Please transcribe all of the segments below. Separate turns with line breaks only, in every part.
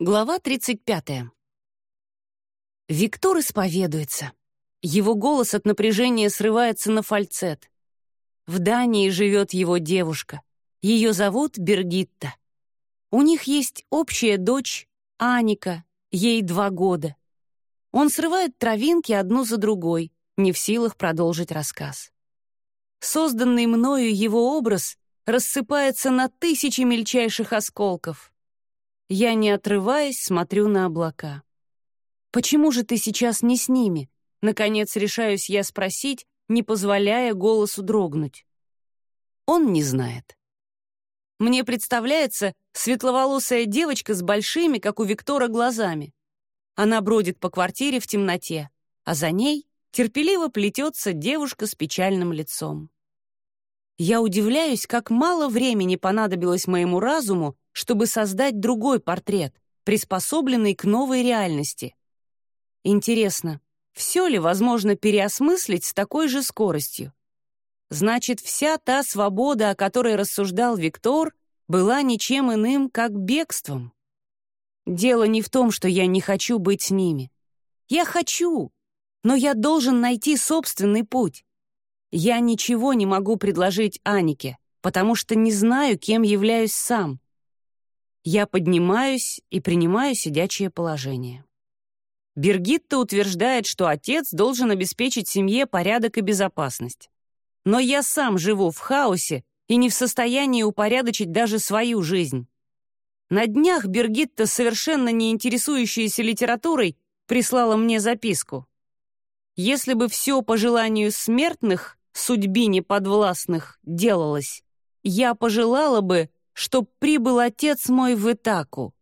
Глава 35. Виктор исповедуется. Его голос от напряжения срывается на фальцет. В Дании живет его девушка. Ее зовут Бергитта. У них есть общая дочь, Аника, ей два года. Он срывает травинки одну за другой, не в силах продолжить рассказ. Созданный мною его образ рассыпается на тысячи мельчайших осколков — я, не отрываясь, смотрю на облака. «Почему же ты сейчас не с ними?» Наконец решаюсь я спросить, не позволяя голосу дрогнуть. Он не знает. Мне представляется светловолосая девочка с большими, как у Виктора, глазами. Она бродит по квартире в темноте, а за ней терпеливо плетется девушка с печальным лицом. Я удивляюсь, как мало времени понадобилось моему разуму, чтобы создать другой портрет, приспособленный к новой реальности. Интересно, все ли возможно переосмыслить с такой же скоростью? Значит, вся та свобода, о которой рассуждал Виктор, была ничем иным, как бегством. Дело не в том, что я не хочу быть с ними. Я хочу, но я должен найти собственный путь. Я ничего не могу предложить Анике, потому что не знаю, кем являюсь сам. Я поднимаюсь и принимаю сидячее положение. Бергитта утверждает, что отец должен обеспечить семье порядок и безопасность. Но я сам живу в хаосе и не в состоянии упорядочить даже свою жизнь. На днях Бергитта, совершенно не интересующаяся литературой, прислала мне записку. Если бы все по желанию смертных, судьбине подвластных, делалось, я пожелала бы, чтоб прибыл отец мой в Итаку».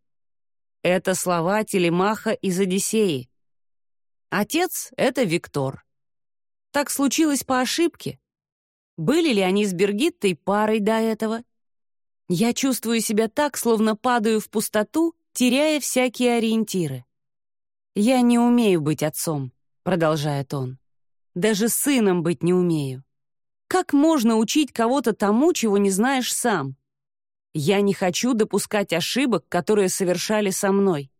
Это слова Телемаха из «Одиссеи». Отец — это Виктор. Так случилось по ошибке. Были ли они с Бергиттой парой до этого? Я чувствую себя так, словно падаю в пустоту, теряя всякие ориентиры. «Я не умею быть отцом», — продолжает он. «Даже сыном быть не умею. Как можно учить кого-то тому, чего не знаешь сам? Я не хочу допускать ошибок, которые совершали со мной.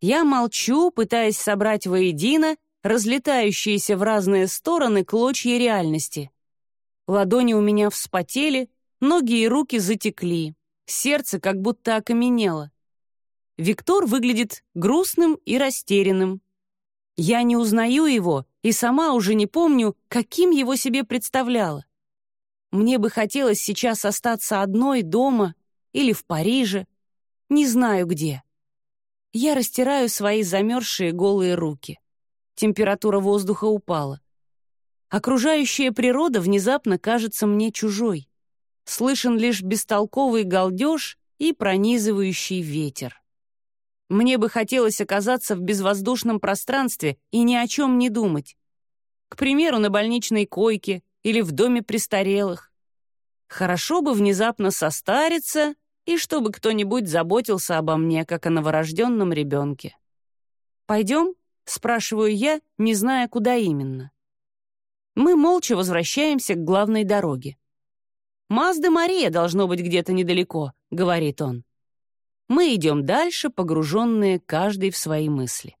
Я молчу, пытаясь собрать воедино разлетающиеся в разные стороны клочья реальности. Ладони у меня вспотели, ноги и руки затекли, сердце как будто окаменело. Виктор выглядит грустным и растерянным. Я не узнаю его и сама уже не помню, каким его себе представляла. Мне бы хотелось сейчас остаться одной дома или в Париже, не знаю где. Я растираю свои замерзшие голые руки. Температура воздуха упала. Окружающая природа внезапно кажется мне чужой. Слышен лишь бестолковый галдеж и пронизывающий ветер. Мне бы хотелось оказаться в безвоздушном пространстве и ни о чем не думать. К примеру, на больничной койке или в доме престарелых. Хорошо бы внезапно состариться и чтобы кто-нибудь заботился обо мне, как о новорожденном ребенке. «Пойдем?» — спрашиваю я, не зная, куда именно. Мы молча возвращаемся к главной дороге. «Мазда Мария должно быть где-то недалеко», — говорит он. Мы идем дальше, погруженные каждый в свои мысли.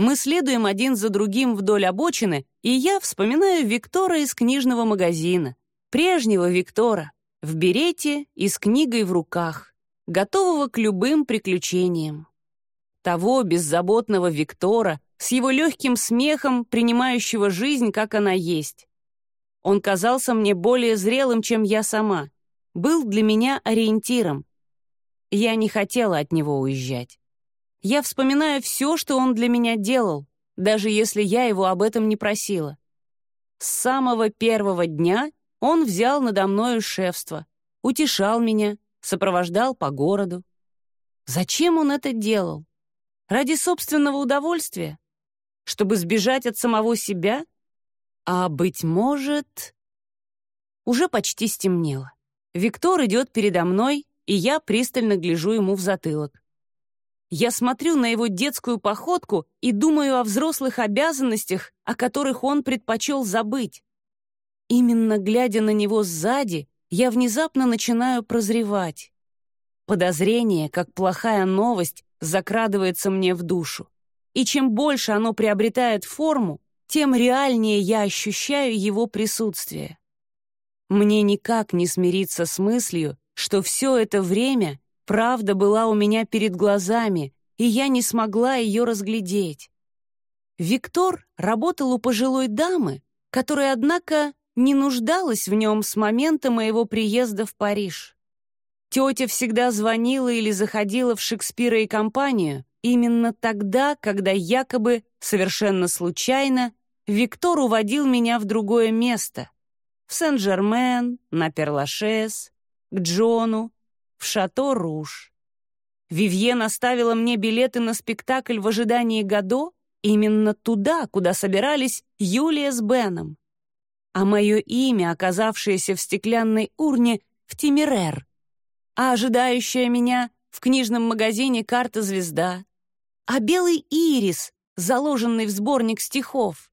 Мы следуем один за другим вдоль обочины, и я вспоминаю Виктора из книжного магазина. Прежнего Виктора, в берете и с книгой в руках, готового к любым приключениям. Того беззаботного Виктора с его легким смехом, принимающего жизнь, как она есть. Он казался мне более зрелым, чем я сама, был для меня ориентиром. Я не хотела от него уезжать. Я вспоминаю все, что он для меня делал, даже если я его об этом не просила. С самого первого дня он взял надо мною шефство, утешал меня, сопровождал по городу. Зачем он это делал? Ради собственного удовольствия? Чтобы сбежать от самого себя? А, быть может... Уже почти стемнело. Виктор идет передо мной, и я пристально гляжу ему в затылок. Я смотрю на его детскую походку и думаю о взрослых обязанностях, о которых он предпочел забыть. Именно глядя на него сзади, я внезапно начинаю прозревать. Подозрение, как плохая новость, закрадывается мне в душу. И чем больше оно приобретает форму, тем реальнее я ощущаю его присутствие. Мне никак не смириться с мыслью, что все это время правда была у меня перед глазами, и я не смогла ее разглядеть. Виктор работал у пожилой дамы, которая, однако, не нуждалась в нем с момента моего приезда в Париж. Тетя всегда звонила или заходила в Шекспира и компанию именно тогда, когда якобы, совершенно случайно, Виктор уводил меня в другое место. В Сен-Жермен, на Перлашес, к Джону, в Шато-Руж. Вивьен оставила мне билеты на спектакль в ожидании Гадо именно туда, куда собирались Юлия с Беном. А мое имя, оказавшееся в стеклянной урне, в Тимирер, а ожидающая меня в книжном магазине «Карта звезда», а белый ирис, заложенный в сборник стихов.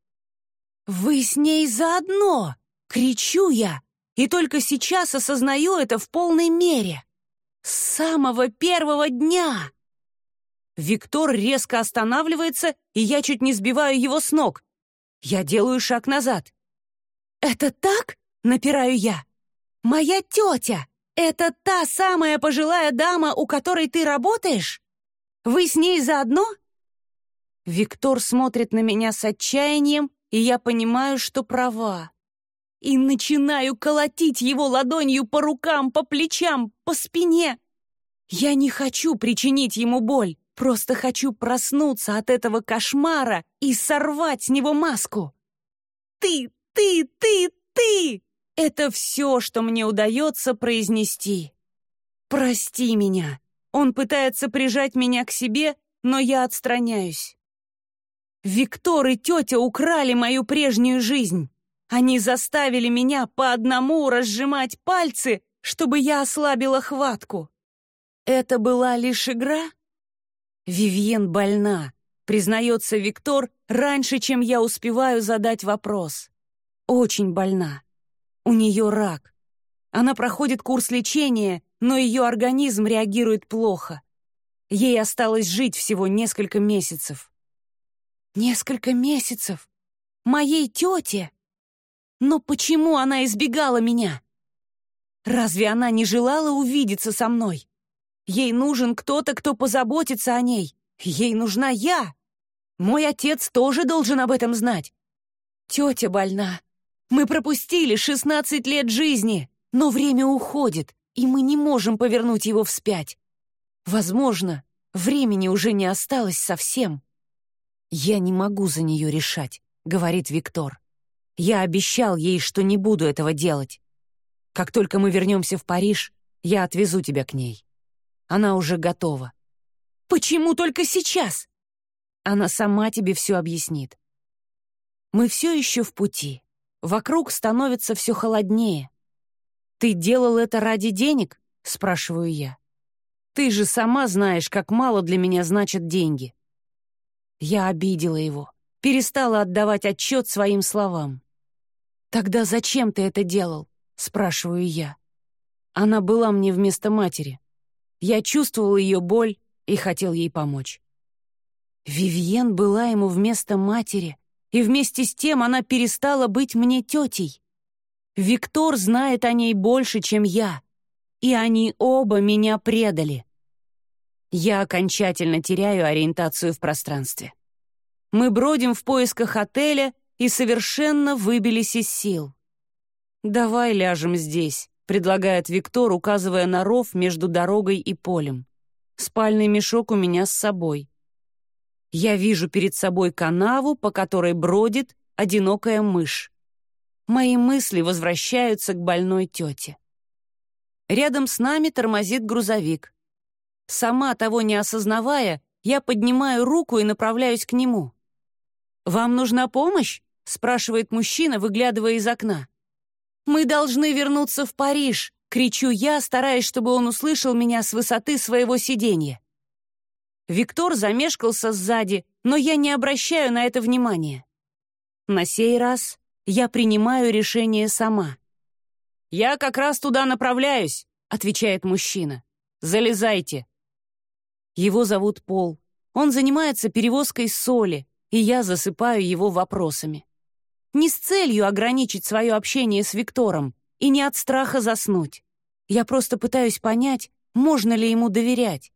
«Вы с ней заодно!» — кричу я, и только сейчас осознаю это в полной мере. С самого первого дня! Виктор резко останавливается, и я чуть не сбиваю его с ног. Я делаю шаг назад. «Это так?» — напираю я. «Моя тетя! Это та самая пожилая дама, у которой ты работаешь? Вы с ней заодно?» Виктор смотрит на меня с отчаянием, и я понимаю, что права и начинаю колотить его ладонью по рукам, по плечам, по спине. Я не хочу причинить ему боль, просто хочу проснуться от этого кошмара и сорвать с него маску. «Ты, ты, ты, ты!» Это все, что мне удается произнести. «Прости меня». Он пытается прижать меня к себе, но я отстраняюсь. Виктор и тетя украли мою прежнюю жизнь. Они заставили меня по одному разжимать пальцы, чтобы я ослабила хватку. Это была лишь игра? Вивьен больна, признается Виктор раньше, чем я успеваю задать вопрос. Очень больна. У нее рак. Она проходит курс лечения, но ее организм реагирует плохо. Ей осталось жить всего несколько месяцев. Несколько месяцев? Моей тете? Но почему она избегала меня? Разве она не желала увидеться со мной? Ей нужен кто-то, кто позаботится о ней. Ей нужна я. Мой отец тоже должен об этом знать. Тетя больна. Мы пропустили 16 лет жизни, но время уходит, и мы не можем повернуть его вспять. Возможно, времени уже не осталось совсем. «Я не могу за нее решать», — говорит Виктор. Я обещал ей, что не буду этого делать. Как только мы вернемся в Париж, я отвезу тебя к ней. Она уже готова. Почему только сейчас? Она сама тебе все объяснит. Мы все еще в пути. Вокруг становится все холоднее. Ты делал это ради денег? Спрашиваю я. Ты же сама знаешь, как мало для меня значат деньги. Я обидела его, перестала отдавать отчет своим словам. «Тогда зачем ты это делал?» — спрашиваю я. Она была мне вместо матери. Я чувствовал ее боль и хотел ей помочь. Вивьен была ему вместо матери, и вместе с тем она перестала быть мне тетей. Виктор знает о ней больше, чем я, и они оба меня предали. Я окончательно теряю ориентацию в пространстве. Мы бродим в поисках отеля и совершенно выбились из сил. «Давай ляжем здесь», — предлагает Виктор, указывая на ров между дорогой и полем. «Спальный мешок у меня с собой». Я вижу перед собой канаву, по которой бродит одинокая мышь. Мои мысли возвращаются к больной тете. Рядом с нами тормозит грузовик. Сама того не осознавая, я поднимаю руку и направляюсь к нему. «Вам нужна помощь?» — спрашивает мужчина, выглядывая из окна. «Мы должны вернуться в Париж!» — кричу я, стараясь, чтобы он услышал меня с высоты своего сиденья. Виктор замешкался сзади, но я не обращаю на это внимания. На сей раз я принимаю решение сама. «Я как раз туда направляюсь», — отвечает мужчина. Залезайте!» Его зовут Пол. Он занимается перевозкой соли, и я засыпаю его вопросами. Не с целью ограничить свое общение с Виктором и не от страха заснуть. Я просто пытаюсь понять, можно ли ему доверять.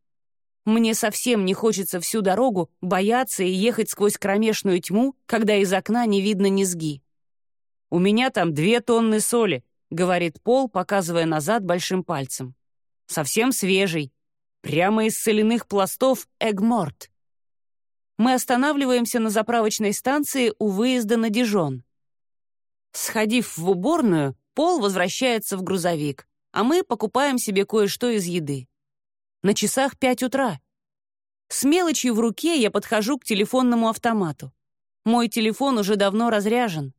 Мне совсем не хочется всю дорогу бояться и ехать сквозь кромешную тьму, когда из окна не видно низги. «У меня там две тонны соли», — говорит Пол, показывая назад большим пальцем. «Совсем свежий. Прямо из соляных пластов Эгморт». Мы останавливаемся на заправочной станции у выезда на Дижон. Сходив в уборную, Пол возвращается в грузовик, а мы покупаем себе кое-что из еды. На часах пять утра. С мелочью в руке я подхожу к телефонному автомату. Мой телефон уже давно разряжен.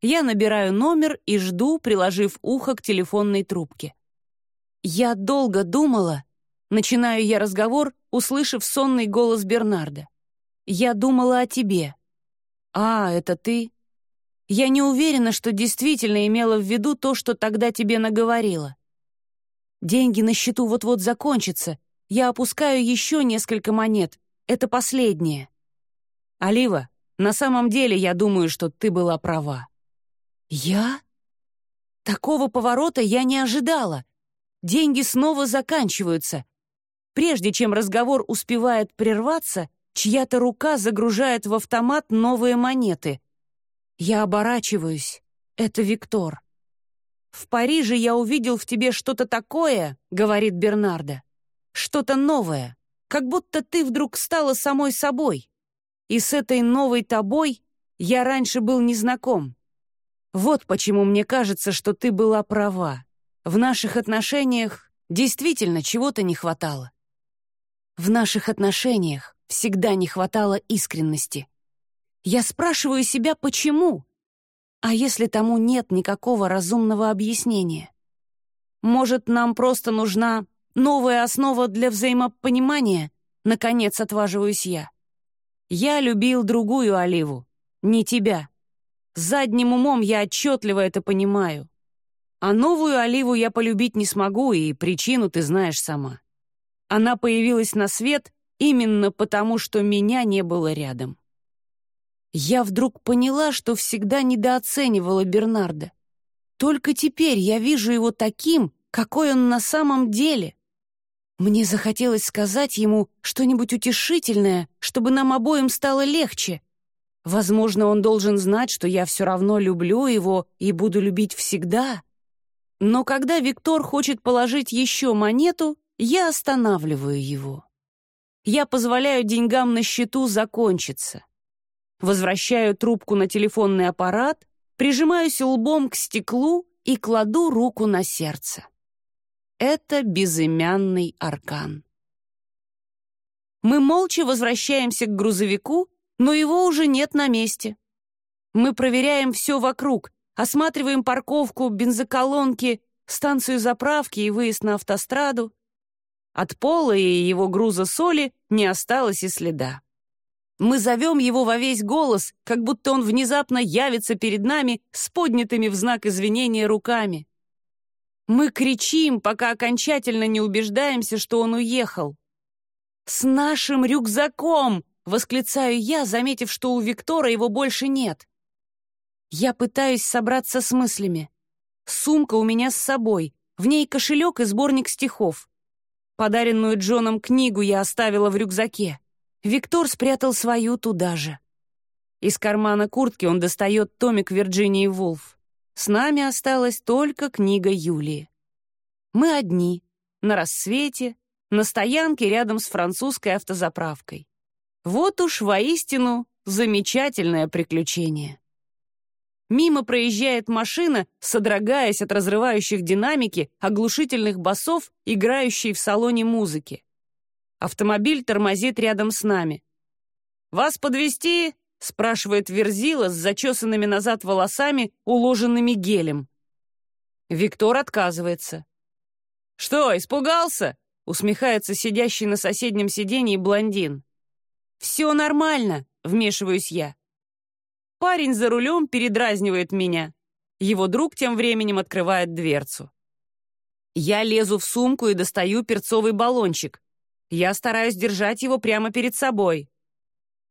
Я набираю номер и жду, приложив ухо к телефонной трубке. Я долго думала, начинаю я разговор, услышав сонный голос Бернарда. Я думала о тебе. А, это ты? Я не уверена, что действительно имела в виду то, что тогда тебе наговорила. Деньги на счету вот-вот закончатся. Я опускаю еще несколько монет. Это последнее. Олива, на самом деле я думаю, что ты была права. Я? Такого поворота я не ожидала. Деньги снова заканчиваются. Прежде чем разговор успевает прерваться, чья-то рука загружает в автомат новые монеты. Я оборачиваюсь. Это Виктор. «В Париже я увидел в тебе что-то такое», — говорит Бернардо. «Что-то новое, как будто ты вдруг стала самой собой. И с этой новой тобой я раньше был незнаком. Вот почему мне кажется, что ты была права. В наших отношениях действительно чего-то не хватало. В наших отношениях всегда не хватало искренности. Я спрашиваю себя, почему? А если тому нет никакого разумного объяснения? Может, нам просто нужна новая основа для взаимопонимания? Наконец отваживаюсь я. Я любил другую Оливу, не тебя. Задним умом я отчетливо это понимаю. А новую Оливу я полюбить не смогу, и причину ты знаешь сама. Она появилась на свет именно потому, что меня не было рядом. Я вдруг поняла, что всегда недооценивала Бернарда. Только теперь я вижу его таким, какой он на самом деле. Мне захотелось сказать ему что-нибудь утешительное, чтобы нам обоим стало легче. Возможно, он должен знать, что я все равно люблю его и буду любить всегда. Но когда Виктор хочет положить еще монету, я останавливаю его. Я позволяю деньгам на счету закончиться. Возвращаю трубку на телефонный аппарат, прижимаюсь лбом к стеклу и кладу руку на сердце. Это безымянный аркан. Мы молча возвращаемся к грузовику, но его уже нет на месте. Мы проверяем все вокруг, осматриваем парковку, бензоколонки, станцию заправки и выезд на автостраду. От пола и его груза соли не осталось и следа. Мы зовем его во весь голос, как будто он внезапно явится перед нами с поднятыми в знак извинения руками. Мы кричим, пока окончательно не убеждаемся, что он уехал. «С нашим рюкзаком!» — восклицаю я, заметив, что у Виктора его больше нет. Я пытаюсь собраться с мыслями. Сумка у меня с собой, в ней кошелек и сборник стихов. Подаренную Джоном книгу я оставила в рюкзаке. Виктор спрятал свою туда же. Из кармана куртки он достает томик Вирджинии Вулф. С нами осталась только книга Юлии. Мы одни, на рассвете, на стоянке рядом с французской автозаправкой. Вот уж воистину замечательное приключение. Мимо проезжает машина, содрогаясь от разрывающих динамики, оглушительных басов, играющей в салоне музыки. Автомобиль тормозит рядом с нами. «Вас подвести? спрашивает Верзила с зачесанными назад волосами, уложенными гелем. Виктор отказывается. «Что, испугался?» — усмехается сидящий на соседнем сиденье блондин. «Все нормально», — вмешиваюсь я. Парень за рулем передразнивает меня. Его друг тем временем открывает дверцу. Я лезу в сумку и достаю перцовый баллончик. Я стараюсь держать его прямо перед собой.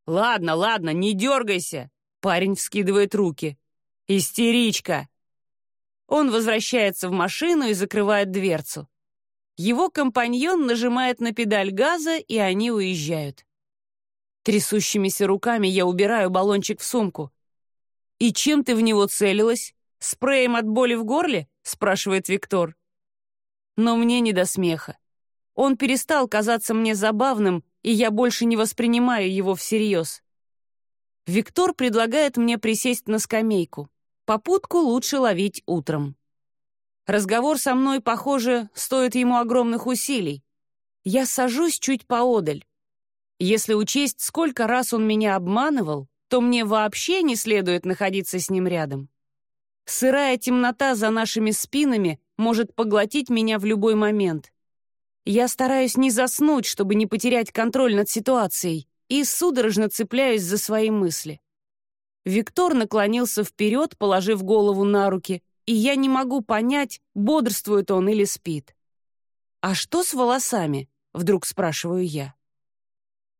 «Ладно, ладно, не дергайся!» Парень вскидывает руки. «Истеричка!» Он возвращается в машину и закрывает дверцу. Его компаньон нажимает на педаль газа, и они уезжают. Трясущимися руками я убираю баллончик в сумку. «И чем ты в него целилась? Спреем от боли в горле?» — спрашивает Виктор. Но мне не до смеха. Он перестал казаться мне забавным, и я больше не воспринимаю его всерьез. Виктор предлагает мне присесть на скамейку. Попутку лучше ловить утром. Разговор со мной, похоже, стоит ему огромных усилий. Я сажусь чуть поодаль. Если учесть, сколько раз он меня обманывал, то мне вообще не следует находиться с ним рядом. Сырая темнота за нашими спинами может поглотить меня в любой момент. Я стараюсь не заснуть, чтобы не потерять контроль над ситуацией, и судорожно цепляюсь за свои мысли. Виктор наклонился вперед, положив голову на руки, и я не могу понять, бодрствует он или спит. «А что с волосами?» — вдруг спрашиваю я.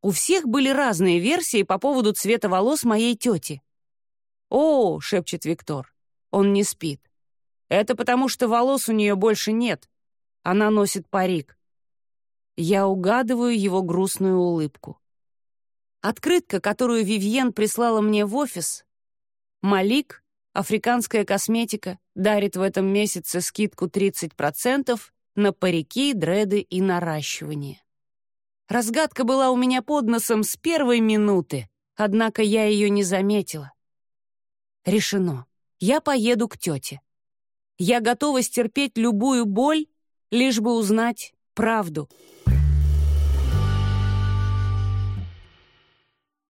У всех были разные версии по поводу цвета волос моей тети. «О!» — шепчет Виктор. Он не спит. Это потому, что волос у нее больше нет. Она носит парик. Я угадываю его грустную улыбку. Открытка, которую Вивьен прислала мне в офис. Малик, африканская косметика, дарит в этом месяце скидку 30% на парики, дреды и наращивание. Разгадка была у меня под носом с первой минуты, однако я ее не заметила. Решено. Я поеду к тете. Я готова стерпеть любую боль, лишь бы узнать правду —